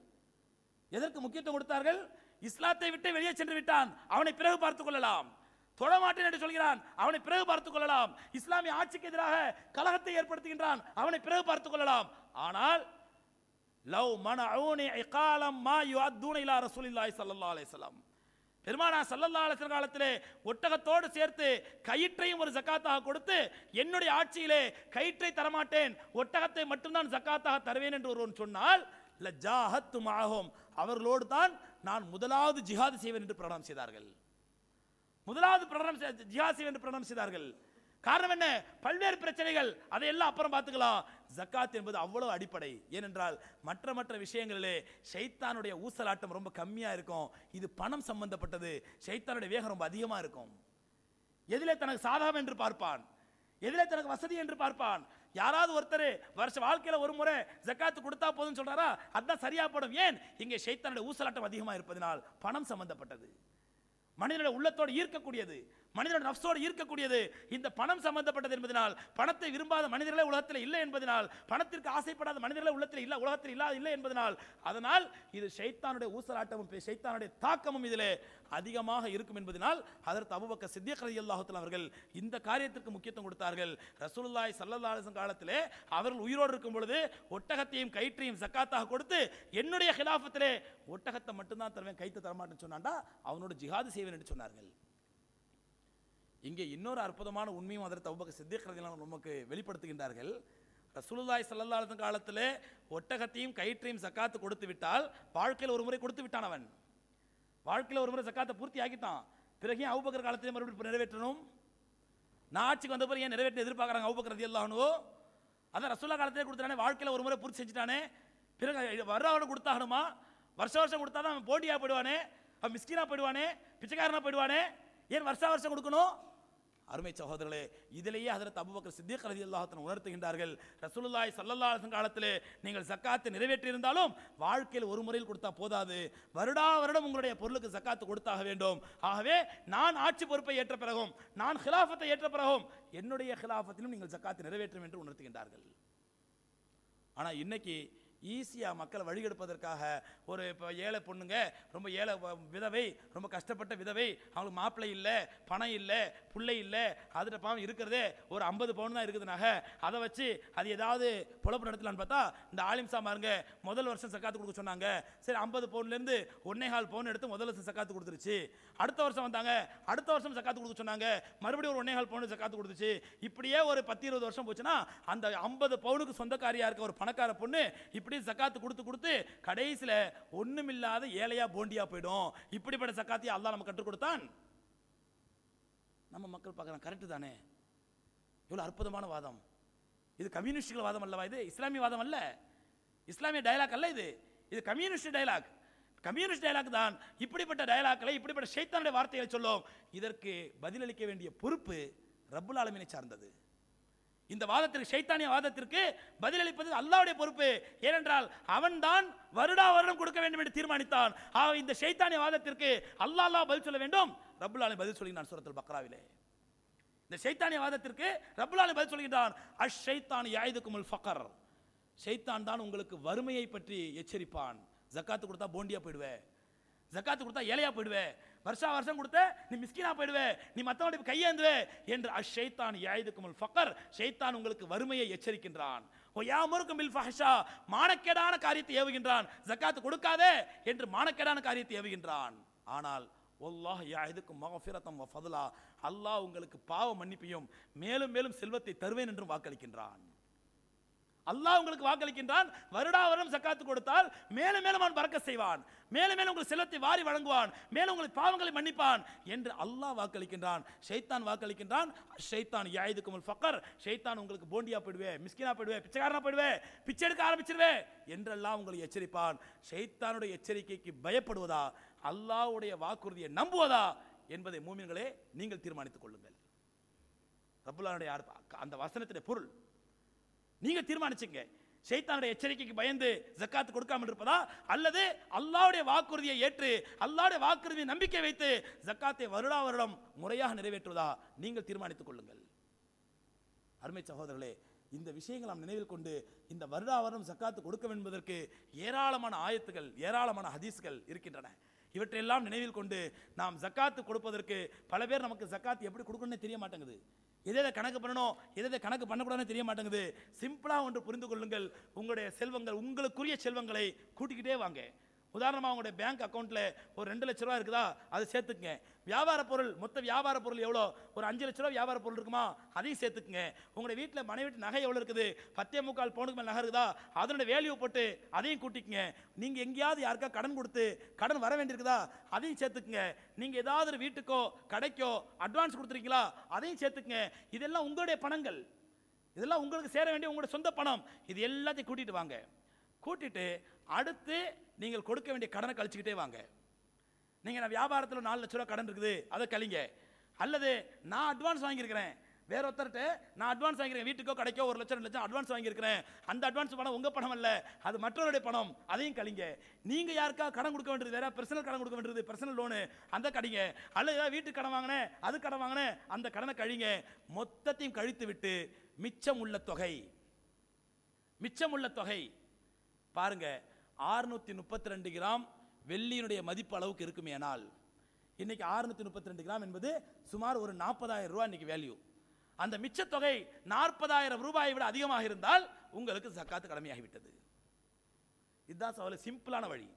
எதற்கு முக்கியத்துவம் கொடுத்தார்கள்? இஸ்லாத்தை விட்டு வெளியே சென்று விட்டான். அவனை பிறகு பார்த்துக் கொள்ளலாம். தொழமாட்டேன் என்று சொல்கிறான். அவனை பிறகு பார்த்துக் கொள்ளலாம். இஸ்லாமிய ஆட்சிக்கு எதிராக கலகத்தை ஏற்படுத்துகின்றான். அவனை பிறகு பார்த்துக் கொள்ளலாம். ஆனால் லவ் மன அவுனி இகாலம் மா யுஅத்தூன இலா ரசூலில்லாஹி ஸல்லல்லாஹு அலைஹி வஸல்லம். பெருமானா சல்லல்லா அலிஸ்லாம் காலத்திலே ஒட்டகத்தோடு சேர்த்து கயிற்றையும் ஒரு ஜக்காத்தாக கொடுத்து என்னுடைய ஆட்சியிலே கயிற்றை தரமாட்டேன் ஒட்டகத்தை மட்டும்தான் ஜக்காத்தாக தருவேன் என்று ஒருவன் சொன்னால் லஜாஹத்து மாகும் அவர்களோடு தான் நான் முதலாவது ஜிஹாது செய்வேன் என்று பிரகடனம் செய்தார்கள். முதலாவது பிரகடனம் ஜிஹாது ஜிஹாத் செய்வேன் என்று பிரகடனம் செய்தார்கள். காரணம் என்ன? பல்வேறு பிரச்சனைகள். அதையெல்லாம் அப்புறம் பார்த்துக்கலாம். ஜக்காத் என்பது அவ்வளவு அடிப்படை. ஏனென்றால் மற்ற மற்ற விஷயங்களிலே ஷைத்தானுடைய ஊசலாட்டம் ரொம்ப கம்மியாக இருக்கும். இது பணம் சம்பந்தப்பட்டது. ஷைத்தானுடைய வேகம் ரொம்ப அதிகமாக இருக்கும். எதிலே தனக்கு சாதகம் என்று பார்ப்பான். எதிலே தனக்கு வசதி என்று பார்ப்பான். யாராவது ஒருத்தர் வருஷ வாழ்க்கையில ஒரு முறை ஜக்காத்து கொடுத்தா போதும்னு சொல்றாரா? அதான் சரியா படும். ஏன்? இங்கே சைத்தானுடைய ஊசலாட்டம் அதிகமா இருப்பதனால் பணம் சம்பந்தப்பட்டது. மனிதனுடைய உள்ளத்தோடு ஈர்க்கக்கூடியது. மனிதனுடைய நப்சோடு ஈர்க்கக்கூடியது இந்த பணம் சம்பந்தப்பட்டது என்பதனால் பணத்தை விரும்பாத மனிதர்களே உலகத்தில் இல்லை என்பதனால் பணத்திற்கு ஆசைப்படாத மனிதர்களே உள்ளத்தில் இல்லை உலகத்தில் இல்லாத இல்லை என்பதனால் அதனால் இது ஷைத்தானுடைய ஊசலாட்டமும் ஷைத்தானுடைய தாக்கமும் இதில் அதிகமாக இருக்கும் என்பதனால் அதற்கு அபுபக்க சித்தியக் அல்லாஹத்தில் அவர்கள் இந்த காரியத்திற்கு முக்கியத்துவம் கொடுத்தார்கள். ரசூலுல்லாய் சல்லல்லாசன் காலத்திலே அவர்கள் உயிரோடு இருக்கும் பொழுது ஒட்டகத்தையும் கயிற்றையும் சக்காத்தாக கொடுத்து என்னுடைய ஹிலாஃபத்திலே ஒட்டகத்தை மட்டும்தான் தருவேன் கைத்து தரமாட்டேன்னு சொன்னாண்டா அவனோட ஜிஹாது செய்வேன் என்று சொன்னார்கள். இங்கே இன்னொரு அற்புதமான உண்மையும் அதற்கு தவுபக்க சித்திக் நமக்கு வெளிப்படுத்துகின்றார்கள். ரசூலுல்லாஹி ஸல்லல்லாஹு காலத்தில் ஒட்டகத்தையும் கயிற்றையும் சக்காத்து கொடுத்து விட்டால் வாழ்க்கையில் ஒரு முறை கொடுத்து விட்டான் அவன். வாழ்க்கையில் ஒரு முறை சக்காத்தை பூர்த்தி ஆக்கிட்டான். பிறகு ஏன் அபுபக்கர் காலத்திலே மறுபடியும் நிறைவேற்றணும்? நான் ஆட்சிக்கு வந்த பிறகு ஏன் நிறைவேற்ற எதிர்பார்க்குறாங்க அபுபக்கர் ரலியல்லாஹு அதான் ரசூல்லா காலத்திலே கொடுத்தானே வாழ்க்கையில் ஒரு முறை பூர்த்தி செஞ்சுட்டானே. பிறகு வர்றவனை கொடுத்தாகணுமா? வருஷ வருஷம் கொடுத்தா தான் அவன் போட்டியாக போயிடுவானே? அவன் மிஸ்கினா போயிடுவானே? பிச்சைக்காரனாக போயிடுவானே? ஏன் வருஷா வருஷம் கொடுக்கணும்? அருமை சகோதரர்களே இதிலேயே ஹதரத் அபூபக்கர் சித்திக் ரலியல்லாஹு உணர்த்துகின்றார்கள் ரசூலுல்லாய் சல்லல்லாஹன் காலத்திலே நீங்கள் சக்காத்து நிறைவேற்றியிருந்தாலும் வாழ்க்கையில் ஒரு முறையில் கொடுத்தா போதாது. வருடா வருடம் உங்களுடைய பொருளுக்கு சக்காத்து கொடுத்தாக வேண்டும். ஆகவே நான் ஆட்சி பொறுப்பை ஏற்ற பிறகும் நான் ஹிலாஃபத்தை ஏற்ற பிறகும் என்னுடைய ஹிலாஃபத்திலும் நீங்கள் சக்காத்து நிறைவேற்றும் என்று உணர்த்துகின்றார்கள். ஆனால் இன்னைக்கு ஈஸியாக மக்களை வழிகெடுப்பதற்காக ஒரு இப்போ ஏழை பொண்ணுங்க ரொம்ப ஏழை விதவை ரொம்ப கஷ்டப்பட்ட விதவை அவங்களுக்கு மாப்பிள்ளை இல்லை பணம் இல்லை பிள்ளை இல்லை அதில் பாவம் இருக்கிறதே ஒரு ஐம்பது பவுன் தான் இருக்குதுனாக அதை வச்சு அது ஏதாவது பொழப்பு நடத்தலான்னு பார்த்தா இந்த ஆலிம் சாமாருங்க முதல் வருஷம் சக்காத்து கொடுக்க சொன்னாங்க. சரி ஐம்பது பவுன்லேருந்து ஒன்னே கால் பவுன் எடுத்து முதல் வருஷம் சக்காத்து கொடுத்துருச்சு. அடுத்த வருஷம் வந்தாங்க அடுத்த வருஷம் சக்காத்து கொடுக்க சொன்னாங்க. மறுபடியும் ஒரு ஒன்னே கால் பவுன் சக்காத்து கொடுத்துச்சு. இப்படியே ஒரு பத்து இருபது வருஷம் போச்சுன்னா அந்த ஐம்பது பவுனுக்கு சொந்தக்காரியாக இருக்க ஒரு பணக்கார பொண்ணு இப்படி இப்படி சக்காத்து கொடுத்து கொடுத்து கடைசியில் ஒன்றுமில்லாத ஏழையாக போண்டியாக போயிடும். இப்படிப்பட்ட சக்காத்தையும் அல்லா நம்ம கற்றுக் கொடுத்தான். நம்ம மக்கள் பார்க்குறாங்க. கரெக்டு தானே? இவ்வளோ அற்புதமான வாதம். இது கம்யூனிஸ்டுகள் வாதம் அல்லவா இது? இஸ்லாமிய வாதம் அல்ல. இஸ்லாமிய டயலாக் அல்ல இது. இது கம்யூனிஸ்ட் டயலாக் கம்யூனிஸ்ட் டயலாக் தான். இப்படிப்பட்ட டைலாக்களை இப்படிப்பட்ட சைத்தானுடைய வார்த்தைகளை சொல்லும். இதற்கு பதிலளிக்க வேண்டிய பொறுப்பு ரப்புல் ஆலமினை சார்ந்தது. இந்த வாதத்திற்கு ஷைத்தானிய வாதத்திற்கு பதிலளிப்பது அல்லாவுடைய பொறுப்பு. ஏனென்றால் அவன்தான் வருடா வருடம் கொடுக்க வேண்டும் என்று தீர்மானித்தான். ஆக இந்த சைத்தானிய வாதத்திற்கு அல்லா அல்லா பதில் சொல்ல வேண்டும். ரப்புல் பதில் சொல்கிறான் சுரத்தில் பக்ராவிலே. இந்த ஷைத்தானிய வாதத்திற்கு ரப்புல் பதில் சொல்கிறான் அஷ் ஷைத்தான் யாயுதுக்குமுல் ஃபக்கர் ஷைத்தான் தான் உங்களுக்கு வறுமையை பற்றி எச்சரிப்பான். ஜக்காத்து கொடுத்தா போண்டியா போயிடுவேன் ஜக்காத்து கொடுத்தா ஏழையா போயிடுவேன் வருஷா வருஷம் கொடுத்த நீ மிஸ்கினா போயிடுவே நீ மற்றவனுடைய கையேந்துவே என்று அஷ் ஷைத்தான் யாயுதுக்குமுல் ஃபக்கர் ஷைத்தான் உங்களுக்கு வறுமையை எச்சரிக்கின்றான். ஓ யாமுருக்கும் பில் ஃபஹஷா மானக்கேடான காரியத்தை ஏவுகின்றான். ஜக்காத்து கொடுக்காதே என்று மானக்கேடான காரியத்தை ஏவுகின்றான். ஆனால் ஒல்லாஹ் யாயுதுக்கும் மகஃபிரத்தம் ஃபதுலா அல்லாஹ் உங்களுக்கு பாவ மன்னிப்பையும் மேலும் மேலும் செல்வத்தை தருவேன் என்றும் வாக்களிக்கின்றான். அல்லாஹ் உங்களுக்கு வாக்களிக்கின்றான். வருடா வருடம் சக்காத்து கொடுத்தால் மேலும் மேலும் அவன் பறக்க செய்வான். மேலும் மேலும் உங்களுக்கு செல்வத்தை வாரி வழங்குவான். மேலும் உங்களுக்கு பாவங்களை மன்னிப்பான் என்று அல்லாஹ் வாக்களிக்கின்றான். ஷைத்தான் வாக்களிக்கின்றான். ஷைத்தான் யாயுதுக்குமுல் ஃபக்கர். ஷைத்தான் உங்களுக்கு போண்டியா போயிடுவே மிஸ்கினா போயிடுவே பிச்சைக்காரனா போயிடுவே பிச்சை எடுக்க ஆரம்பிச்சிருவே என்றெல்லாம் உங்களை எச்சரிப்பான். ஷைத்தானுடைய எச்சரிக்கைக்கு பயப்படுவதா? அல்லாஹ்வுடைய வாக்குறுதியை நம்புவதா? என்பதை மூமின்களே நீங்கள் தீர்மானித்துக் கொள்ளுங்கள். ரபுல்லானுடைய அந்த வசனத்தின் பொருள் நீங்க தீர்மானிச்சுங்க. சைத்தானுடைய எச்சரிக்கைக்கு பயந்து ஜக்காத்து கொடுக்காம இருப்பதா? அல்லது அல்லாவுடைய வாக்குறுதியை ஏற்று அல்லாவுடைய வாக்குறுதியை நம்பிக்கை வைத்து ஜக்காத்தை வருடா வருடம் முறையாக நிறைவேற்றுவதா நீங்கள் தீர்மானித்துக் கொள்ளுங்கள். அருமை சகோதரர்களே இந்த விஷயங்கள் நாம் நினைவில் கொண்டு இந்த வருடா வருடம் ஜக்காத்து கொடுக்க என்பதற்கு ஏராளமான ஆயத்துகள் ஏராளமான ஹதீஸ்கள் இருக்கின்றன. இவற்றையெல்லாம் நினைவில் கொண்டு நாம் ஜக்காத்து கொடுப்பதற்கு பல பேர் நமக்கு ஜக்காத்து எப்படி கொடுக்கணும்னே தெரிய மாட்டேங்குது. எதை எதை கணக்கு பண்ணணும் எதை எதை கணக்கு பண்ணக்கூடாதுன்னு தெரிய மாட்டேங்குது. சிம்பிளாக ஒன்று புரிந்து கொள்ளுங்கள். உங்களுடைய செல்வங்கள் உங்களுக்குரிய செல்வங்களை கூட்டிக்கிட்டே வாங்க. உதாரணமாக உங்களுடைய பேங்க் அக்கௌண்ட்டில் ஒரு ரெண்டு லட்ச ரூபா இருக்குதா அதை சேர்த்துக்குங்க. வியாபார பொருள் மொத்த வியாபார பொருள் எவ்வளோ? ஒரு அஞ்சு லட்ச ரூபா வியாபார பொருள் இருக்குமா? அதையும் சேர்த்துக்குங்க. உங்களுடைய வீட்டில் மனைவி நகை எவ்வளோ இருக்குது? பத்தே முக்கால் பவுனுக்கு மேலே நகை இருக்குதா? அதனுடைய வேல்யூ போட்டு அதையும் கூட்டிக்குங்க. நீங்கள் எங்கேயாவது யாருக்கா கடன் கொடுத்து கடன் வர வேண்டியிருக்குதா? அதையும் சேர்த்துக்குங்க. நீங்கள் ஏதாவது ஒரு வீட்டுக்கோ கடைக்கோ அட்வான்ஸ் கொடுத்துருக்கீங்களா? அதையும் சேர்த்துக்குங்க. இதெல்லாம் உங்களுடைய பணங்கள். இதெல்லாம் உங்களுக்கு சேர வேண்டிய உங்களுடைய சொந்த பணம். இது எல்லாத்தையும் கூட்டிகிட்டு வாங்க. கூட்டிட்டு அடுத்து நீங்கள் கொடுக்க வேண்டிய கடனை கழிச்சுக்கிட்டே வாங்க. நீங்கள் நான் வியாபாரத்தில் நாலு லட்ச ரூபா கடன் இருக்குது அதை கழிங்க. அல்லது நான் அட்வான்ஸ் வாங்கியிருக்கிறேன். வேற ஒருத்தர்கிட்ட நான் அட்வான்ஸ் வாங்கியிருக்கேன் வீட்டுக்கோ கிடைக்கோ ஒரு லட்சம் ரெண்டு லட்சம் அட்வான்ஸ் வாங்கியிருக்கிறேன். அந்த அட்வான்ஸ் பணம் உங்கள் பணம் அல்ல அது மற்றவருடைய பணம். அதையும் கழிங்க. நீங்கள் யாருக்கா கடன் கொடுக்க வேண்டியது? வேற பர்சனல் கடன் கொடுக்க வேண்டியது பர்சனல் லோனு அந்த கடிங்க. அல்லது ஏதாவது வீட்டுக்கு கடன் வாங்கினேன் அது கடன் வாங்கினேன் அந்த கடனை கழிங்க. மொத்தத்தையும் கழித்து விட்டு மிச்சம் உள்ள தொகை. மிச்சம் உள்ள தொகை. பாருங்க ஆறுநூற்றி முப்பத்தி ரெண்டு கிராம் வெள்ளியினுடைய மதிப்பு அளவுக்கு இருக்குமேனால் இன்னைக்கு ஆறுநூற்றி முப்பத்தி ரெண்டு கிராம் என்பது சுமார் ஒரு நாற்பதாயிரம் ரூபா இன்றைக்கி வேல்யூ அந்த மிச்ச தொகை நாற்பதாயிரம் ரூபாயை விட அதிகமாக இருந்தால் உங்களுக்கு சக்காத்து கடமையாகிவிட்டது. இதுதான் சவால் சிம்பிளான வழி.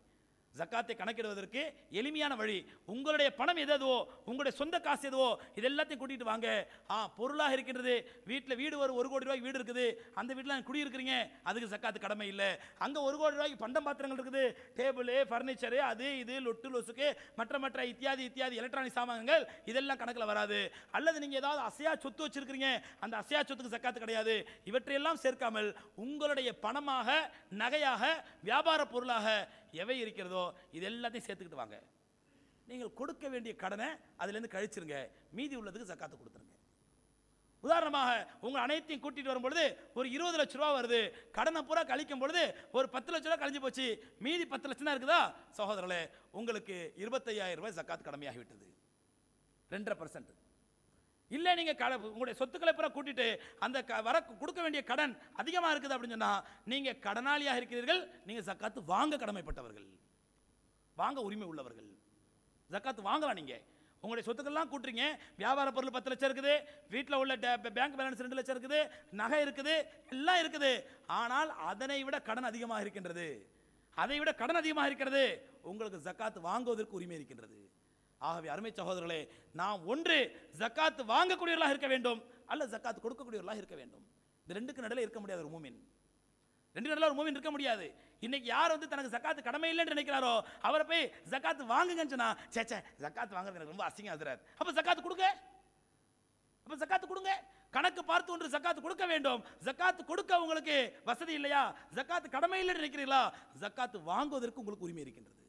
ஜக்காத்தை கணக்கிடுவதற்கு எளிமையான வழி. உங்களுடைய பணம் எது எதுவோ உங்களுடைய சொந்த காசு எதுவோ இது எல்லாத்தையும் கூட்டிகிட்டு வாங்க. ஆ பொருளாக இருக்கின்றது. வீட்டில் வீடு ஒரு ஒரு கோடி ரூபாய்க்கு வீடு இருக்குது. அந்த வீட்டில் குடியிருக்கிறீங்க. அதுக்கு ஜக்காத்து கடமை இல்லை. அங்கே ஒரு கோடி ரூபாய்க்கு பண்டம் பாத்திரங்கள் இருக்குது. டேபிள் ஃபர்னிச்சரு அது இது லொட்டு லொசுக்கு மற்ற மற்ற இத்தியாதி இத்தியாதி எலக்ட்ரானிக் சாமான்கள் இதெல்லாம் கணக்கில் வராது. அல்லது நீங்கள் ஏதாவது அசையா சொத்து வச்சிருக்கிறீங்க. அந்த அசையா சொத்துக்கு ஜக்காத்து கிடையாது. இவற்றையெல்லாம் சேர்க்காமல் உங்களுடைய பணமாக நகையாக வியாபார பொருளாக எவை இருக்கிறதோ இது எல்லாத்தையும் சேர்த்துக்கிட்டு வாங்க. நீங்கள் கொடுக்க வேண்டிய கடனை அதுலேருந்து கழிச்சிருங்க. மீதி உள்ளதுக்கு ஜக்காத்து கொடுத்துருங்க. உதாரணமாக உங்கள் அனைத்தையும் கூட்டிட்டு வரும்பொழுது ஒரு இருபது லட்ச ரூபா வருது. கடனை பூரா கழிக்கும் பொழுது ஒரு பத்து லட்ச ரூபா கழிஞ்சு போச்சு. மீதி பத்து லட்சம் தான் இருக்குதா? சகோதரர்களே உங்களுக்கு இருபத்தையாயிரம் ரூபாய் ஜக்காத் கடமையாகிவிட்டது. ரெண்டரை பர்சன்ட் இல்லை நீங்கள் கட உங்களுடைய சொத்துக்களை பிற கூட்டிட்டு அந்த க வர கொடுக்க வேண்டிய கடன் அதிகமாக இருக்குது அப்படின்னு சொன்னால் நீங்கள் கடனாளியாக இருக்கிறீர்கள் நீங்கள் ஜக்காத்து வாங்க கடமைப்பட்டவர்கள். வாங்க உரிமை உள்ளவர்கள். ஜக்காத்து வாங்கலாம் நீங்கள் உங்களுடைய சொத்துக்கள்லாம் கூட்டுறீங்க வியாபார பொருள் பத்து லட்சம் இருக்குது வீட்டில் உள்ள பேங்க் பேலன்ஸ் ரெண்டு லட்சம் இருக்குது நகை இருக்குது எல்லாம் இருக்குது. ஆனால் அதனை விட கடன் அதிகமாக இருக்கின்றது. அதை விட கடன் அதிகமாக இருக்கிறது. உங்களுக்கு ஜக்காத்து வாங்குவதற்கு உரிமை இருக்கின்றது. ஆகவே அருமை சகோதரர்களே நாம் ஒன்று ஜக்காத்து வாங்கக்கூடியவர்களாக இருக்க வேண்டும் அல்ல ஜக்காத்து கொடுக்கக்கூடியவர்களாக இருக்க வேண்டும். இந்த ரெண்டுக்கு நடுவில் இருக்க முடியாது ஒரு மூமின். ரெண்டு நடுவில் ஒரு மூமின் இருக்க முடியாது. இன்னைக்கு யார் வந்து தனக்கு ஜக்காத்து கடமை இல்லைன்னு நினைக்கிறாரோ அவரை போய் ஜக்காத்து வாங்குங்கன்னு சொன்னா சே சே ஜக்காத்து வாங்குறது எனக்கு ரொம்ப அசிங்கம் ஆகுறாரு அப்போ ஜக்காத்து கொடுங்க. அப்போ ஜக்காத்து கொடுங்க. கணக்கு பார்த்து ஒன்று ஜக்காத்து கொடுக்க வேண்டும். ஜக்காத்து கொடுக்க உங்களுக்கு வசதி இல்லையா? ஜக்காத்து கடமை இல்லைன்னு நினைக்கிறீங்களா ஜக்காத்து வாங்குவதற்கு உங்களுக்கு உரிமை இருக்கின்றது.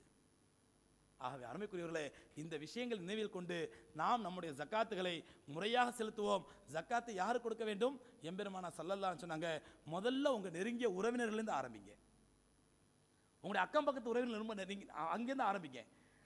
ஆகவே அருமைக்குரியவர்களே இந்த விஷயங்கள் நினைவில் கொண்டு நாம் நம்முடைய ஜக்காத்துகளை முறையாக செலுத்துவோம். ஜக்காத்தை யாரு கொடுக்க வேண்டும்? எம்பெருமானா சல்லல்லான்னு சொன்னாங்க முதல்ல உங்க நெருங்கிய உறவினர்லேருந்து ஆரம்பிங்க. உங்களுடைய அக்கம் பக்கத்து உறவினர் ரொம்ப நெருங்கி அங்கேருந்து ஆரம்பிங்க.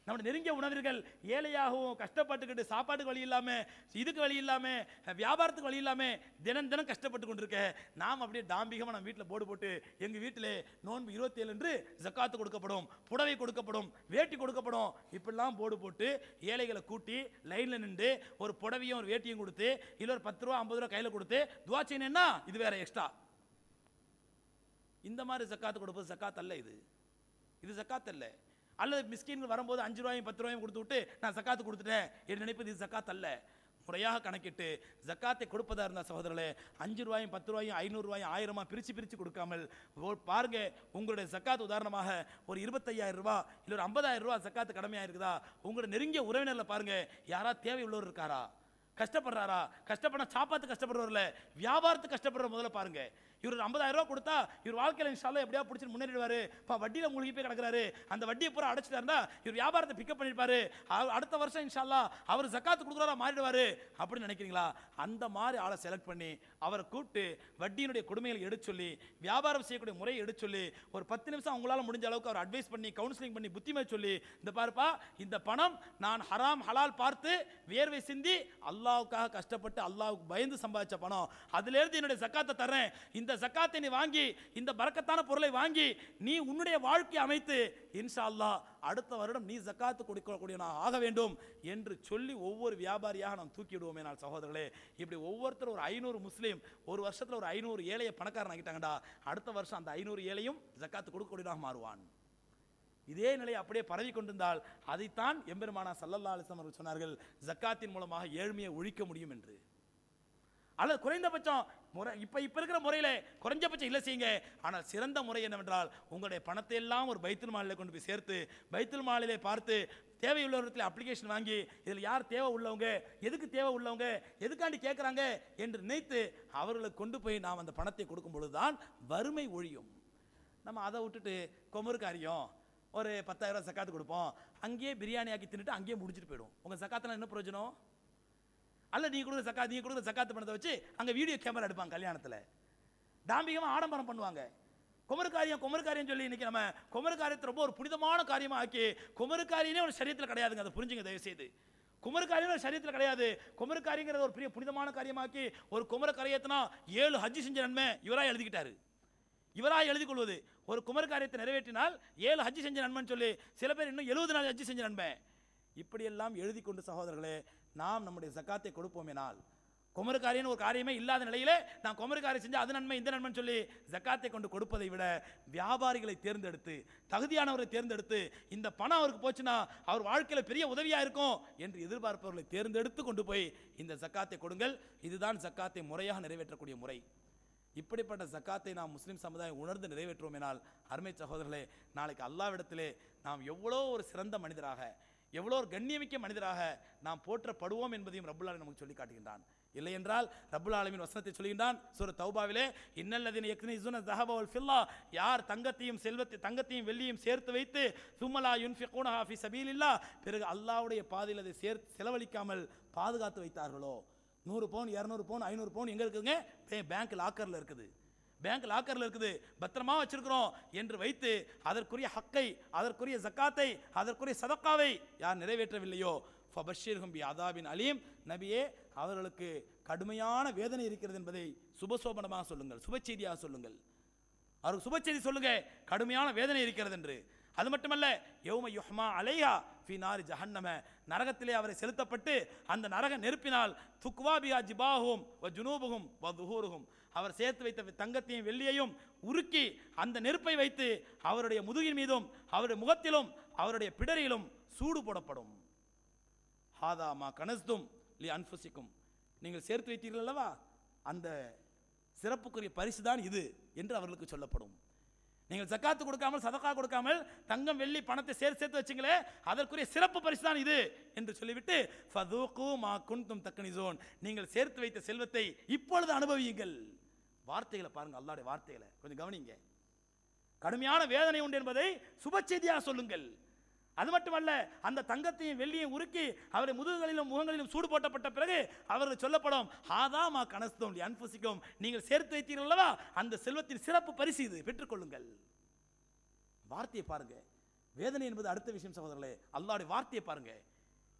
நம்முடைய நெருங்கிய உணர்வுகள் ஏழையாகவும் கஷ்டப்பட்டுக்கிட்டு சாப்பாட்டுக்கு வழி இல்லாமல் இதுக்கு வழி இல்லாமல் வியாபாரத்துக்கு வழி இல்லாமல் தினம் தினம் கஷ்டப்பட்டு கொண்டிருக்க. நாம் அப்படியே டாம்பிகமாக நம்ம வீட்டில் போர்டு போட்டு எங்கள் வீட்டில் நோன்பு இருபத்தேழு என்று ஜக்காத்து கொடுக்கப்படும் புடவை கொடுக்கப்படும் வேட்டி கொடுக்கப்படும். இப்படிலாம் போர்டு போட்டு ஏழைகளை கூட்டி லைனில் நின்று ஒரு புடவையும் ஒரு வேட்டியும் கொடுத்து இல்லை ஒரு பத்து ரூபா ஐம்பது ரூபா கையில் கொடுத்து துவா செய்யணும்னா இது வேற எக்ஸ்ட்ரா இந்த மாதிரி ஜக்காத்து கொடுப்பது ஜக்காத் அல்ல இது. இது ஜக்காத் அல்ல அல்லது மிஸ்கின்கள் வரும்போது அஞ்சு ரூபாயும் பத்து ரூபாயும் கொடுத்து விட்டு நான் சக்காத்து கொடுத்துட்டேன். என்று நினைப்பது இது சக்காத் அல்ல. முறையாக கணக்கிட்டு ஜக்காத்தை கொடுப்பதா இருந்தால் சகோதரர்களே அஞ்சு ரூபாயும் பத்து ரூபாயும் ஐநூறுரூவாயும் ஆயிரமா பிரித்து பிரித்து கொடுக்காமல் பாருங்க உங்களுடைய ஜக்காத் உதாரணமாக ஒரு இருபத்தையாயிரம் ரூபா இல்லை ஒரு ஐம்பதாயிரம் ரூபா ஜக்காத்து கடமையாக இருக்குதா? உங்களுடைய நெருங்கிய உறவினரில் பாருங்க யாரா தேவை உள்ளவர் இருக்காரா? கஷ்டப்படுறாரா? கஷ்டப்பட சாப்பாத்து கஷ்டப்படுறவர்ல வியாபாரத்துக்கு கஷ்டப்படுற முதல்ல பாருங்கள் இவர் ஐம்பதாயிரம் ரூபா கொடுத்தா இவர் வாழ்க்கையில் இன்ஷால்லாம் எப்படியா பிடிச்சி முன்னேறிடுவார். பா வட்டியில் மூழ்கி போய் கிடக்கிறாரு. அந்த வட்டியை பூரா அடைச்சிட்டாருன்னா இவர் வியாபாரத்தை பிக்கப் பண்ணிருப்பாரு அவர் அடுத்த வருஷம் இன்ஷால்லா அவர் ஜக்காத்து கொடுக்குறாரா மாறிடுவாரு. அப்படின்னு நினைக்கிறீங்களா? அந்த மாதிரி ஆளை செலக்ட் பண்ணி அவரை கூப்பிட்டு வட்டியினுடைய கொடுமைகளை எடுத்து சொல்லி வியாபாரம் செய்யக்கூடிய முறையை எடுத்து சொல்லி ஒரு பத்து நிமிஷம் அவங்களால முடிஞ்ச அளவுக்கு அவர் அட்வைஸ் பண்ணி கவுன்சிலிங் பண்ணி புத்திமதி சொல்லி இந்த பாருப்பா இந்த பணம் நான் ஹராம் ஹலால் பார்த்து வியர்வை சிந்தி அல்லாவுக்காக கஷ்டப்பட்டு அல்லாவுக்கு பயந்து சம்பாதிச்ச பணம். அதுலேருந்து என்னுடைய ஜக்காத்தை தரேன் இந்த இந்த ஜக்காத்தை நீ வாங்கி இந்த பறக்கத்தான பொருளை வாங்கி நீ உன்னுடைய வாழ்க்கை அமைத்து இன்ஷா அல்லாஹ் அடுத்த வருடம் நீ ஜக்காத்து கொடுக்கக்கூடிய நான் ஆக வேண்டும் என்று சொல்லி ஒவ்வொரு வியாபாரியாக நாம் தூக்கிவிடுவோமே நான் சகோதரர்களே. இப்படி ஒவ்வொருத்தரும் ஒரு ஐநூறு முஸ்லீம் ஒரு வருஷத்தில் ஒரு ஐநூறு ஏழையை பணக்காரன் ஆகிட்டாங்கடா அடுத்த வருஷம் அந்த ஐநூறு ஏழையும் ஜக்காத்து கொடுக்கக்கூடியதாக மாறுவான். இதே நிலை அப்படியே பரவி கொண்டிருந்தால் அதைத்தான் எம்பெருமானா சல்லல்லா அலிஸ்லாம் அவர்கள் சொன்னார்கள் ஜக்காத்தின் மூலமாக ஏழ்மையை ஒழிக்க முடியும் என்று. அல்லது குறைந்தபட்சம் முறை இப்போ இப்போ இருக்கிற முறையில் குறைஞ்சபட்சம் இல்லை செய்யுங்க. ஆனால் சிறந்த முறை என்னவென்றால் உங்களுடைய பணத்தை எல்லாம் ஒரு பைத்தல் மாலையில் கொண்டு போய் சேர்த்து பைத்தல் மாலிலே பார்த்து தேவையுள்ளவர்கள் அப்ளிகேஷன் வாங்கி இதில் யார் தேவை உள்ளவங்க எதுக்கு தேவை உள்ளவங்க எதுக்காண்டி கேட்குறாங்க என்று நினைத்து அவர்களுக்கு கொண்டு போய் நாம் அந்த பணத்தை கொடுக்கும் பொழுதுதான் வறுமை ஒழியும். நம்ம அதை விட்டுட்டு கொமரு காரியம் ஒரு பத்தாயிரம் ரூபா சக்காத்து கொடுப்போம். அங்கேயே பிரியாணி ஆக்கி தின்னுட்டு அங்கேயே முடிச்சுட்டு போயிடும். உங்கள் சக்காத்தில் என்ன பிரயோஜனம்? அல்ல நீ கொடுக்குற சக்கா நீ கொடுக்குற சக்காத்து பணத்தை வச்சு அங்கே வீடியோ கேமரா எடுப்பாங்க கல்யாணத்தில். தாம்பிகமாக ஆடம்பரம் பண்ணுவாங்க. குமரக்காரியம் குமரக்காரியம் சொல்லி இன்னைக்கு நம்ம குமரக்காரியத்தை ரொம்ப ஒரு புனிதமான காரியமாக ஆக்கி குமரக்காரியனே ஒரு சரீரத்தில் கிடையாதுங்க அதை புரிஞ்சுங்க தயவு செய்து ஒரு சரீரத்தில் கிடையாது. குமரக்காரிங்கிறத ஒரு பெரிய புனிதமான காரியமாக்கி ஒரு குமரக்காரியத்தினா ஏழு ஹஜ்ஜி செஞ்ச நன்மை இவராக எழுதிக்கிட்டாரு. இவராக எழுதி கொள்வது ஒரு குமரக்காரியத்தை நிறைவேற்றினால் ஏழு ஹஜ்ஜி செஞ்ச நன்மைன்னு சொல்லி சில பேர் இன்னும் எழுபது நாள் ஹஜ்ஜி செஞ்ச நன்மை. இப்படியெல்லாம் எழுதி கொண்டு சகோதரர்களே நாம் நம்முடைய ஜக்காத்தை கொடுப்போமேனால். குமரு ஒரு காரியமே இல்லாத நிலையிலே நான் குமரு செஞ்சு அது நன்மை இந்த நன்மைன்னு சொல்லி ஜக்காத்தை கொண்டு கொடுப்பதை விட வியாபாரிகளை தேர்ந்தெடுத்து தகுதியானவரை தேர்ந்தெடுத்து இந்த பணம் அவருக்கு போச்சுன்னா அவர் வாழ்க்கையில் பெரிய உதவியாக இருக்கும் என்று எதிர்பார்ப்பவர்களை தேர்ந்தெடுத்து கொண்டு போய் இந்த ஜக்காத்தை கொடுங்கள். இதுதான் ஜக்காத்தை முறையாக நிறைவேற்றக்கூடிய முறை. இப்படிப்பட்ட ஜக்காத்தை நாம் முஸ்லீம் சமுதாயம் உணர்ந்து நிறைவேற்றுவோமெனால் அருமை சகோதரர்களே நாளைக்கு அல்லாவிடத்திலே நாம் எவ்வளோ ஒரு சிறந்த மனிதராக எவ்வளோ ஒரு கண்ணியமிக்க மனிதராக நாம் போற்றப்படுவோம் என்பதையும் ரபுல்லாலும் நமக்கு சொல்லி காட்டுகின்றான் இல்லை என்றால் ரபுல் ஆலமின் வசனத்தை சொல்கின்றான் சூர தௌபாவிலே இன்னல்லதின் எக்னிசுன ஜஹபவல் ஃபில்லா யார் தங்கத்தையும் செல்வத்தை தங்கத்தையும் வெள்ளியும் சேர்த்து வைத்து சுமலா யுன்ஃபிகூன ஹாஃபி சபீல் இல்லா பிறகு அல்லாவுடைய பாதையில் அதை சேர்த்து செலவழிக்காமல் பாதுகாத்து வைத்தார்களோ? நூறு பவுன் இரநூறு பவுன் ஐநூறு பவுன் எங்கே இருக்குதுங்க பேங்க் லாக்கரில் இருக்குது. பேங்க் லாக்கரில் இருக்குது. பத்திரமா வச்சிருக்கிறோம் என்று வைத்து அதற்குரிய ஹக்கை அதற்குரிய ஜக்காத்தை அதற்குரிய சதக்காவை யார் நிறைவேற்றவில்லையோ? ஃபபஷீர்ஹும் பி அதாபின் அலீம். நபியே அவர்களுக்கு கடுமையான வேதனை இருக்கிறது என்பதை சுபசோபனமாக சொல்லுங்கள். சுபச்செய்தியாக சொல்லுங்கள். அவருக்கு சுபச்செய்தி சொல்லுங்க. கடுமையான வேதனை இருக்கிறது என்று. அது மட்டுமல்ல யௌம யுஹ்மா அலையா ஃபி நாரி ஜஹன்னம. நரகத்திலே அவரை செலுத்தப்பட்டு அந்த நரக நெருப்பினால் துக்வாபியா ஜிபாஹும் வ ஜுனூபுகும் வ துஹூருகும் அவர் சேர்த்து வைத்த தங்கத்தையும் வெள்ளியையும் உருக்கி அந்த நெருப்பை வைத்து அவருடைய முதுகின் மீதும் அவருடைய முகத்திலும் அவருடைய பிடரியிலும் சூடு போடப்படும். ஹாதாமா கனஸ்தும் லி அன்புசிக்கும் நீங்கள் சேர்த்து வைத்தீர்கள் அல்லவா? அந்த சிறப்புக்குரிய பரிசு தான் இது என்று அவர்களுக்கு சொல்லப்படும். நீங்கள் ஜக்காத்து கொடுக்காமல் சதக்கா கொடுக்காமல் தங்கம் வெள்ளி பணத்தை சேர்த்து சேர்த்து வச்சுங்களே அதற்குரிய சிறப்பு பரிசு தான் இது என்று சொல்லிவிட்டு ஃபதூக்கு மா குன்தும் தக்கனிசோன். நீங்கள் சேர்த்து வைத்த செல்வத்தை இப்பொழுது அனுபவியுங்கள். வார்த்தைகளை பாருங்க அல்லாடைய வார்த்தைகளை. கொஞ்சம் கவனிங்க. கடுமையான வேதனை உண்டு என்பதை சுப செய்தியாக சொல்லுங்கள். அது மட்டுமல்ல அந்த தங்கத்தையும் வெள்ளியையும் உருக்கி அவருடைய முதுகுகளிலும் முகங்களிலும் சூடு போட்டப்பட்ட பிறகு அவர்கள் சொல்லப்படும் ஆதா மா கனஸ்தோம் அன்புசிக்கும் நீங்கள் சேர்த்து வைத்தீர்கள் அல்லவா? அந்த செல்வத்தின் சிறப்பு பரிசு இது. பெற்றுக்கொள்ளுங்கள் வார்த்தையை பாருங்க. வேதனை என்பது அடுத்த விஷயம் சகோதரர்களே. அல்லாஹ்வுடைய வார்த்தையை பாருங்க.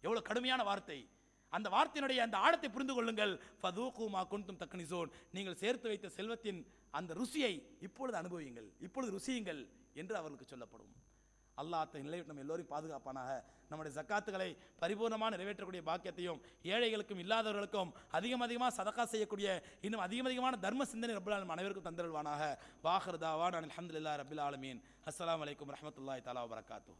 எவ்வளோ கடுமையான வார்த்தை. அந்த வார்த்தையினுடைய அந்த ஆழத்தை புரிந்து கொள்ளுங்கள். ஃபதூகுமா மா தக்கனிசோன் நீங்கள் சேர்த்து வைத்த செல்வத்தின் அந்த ருசியை இப்பொழுது அனுபவியுங்கள். இப்பொழுது ருசியுங்கள் என்று அவர்களுக்கு சொல்லப்படும். அல்லாஹ் அத்தகைய நிலை நம்ம எல்லோரையும் பாதுகாப்பானாக. நம்முடைய ஜக்காத்துகளை பரிபூர்ணமாக நிறைவேற்றக்கூடிய பாக்கியத்தையும் ஏழைகளுக்கும் இல்லாதவர்களுக்கும் அதிகம் அதிகமாக சதக்கா செய்யக்கூடிய இன்னும் அதிகம் அதிகமான தர்ம சிந்தனை ரப்பல் அனைவருக்கும் தந்தருள்வானாக. வாஹர் தாவான் அலமதுல்லா ரபில் ஆலமீன். அஸ்ஸலாமு அலைக்கும் ரஹமத்துல்லாய் தஆலா வபரகாத்துஹு.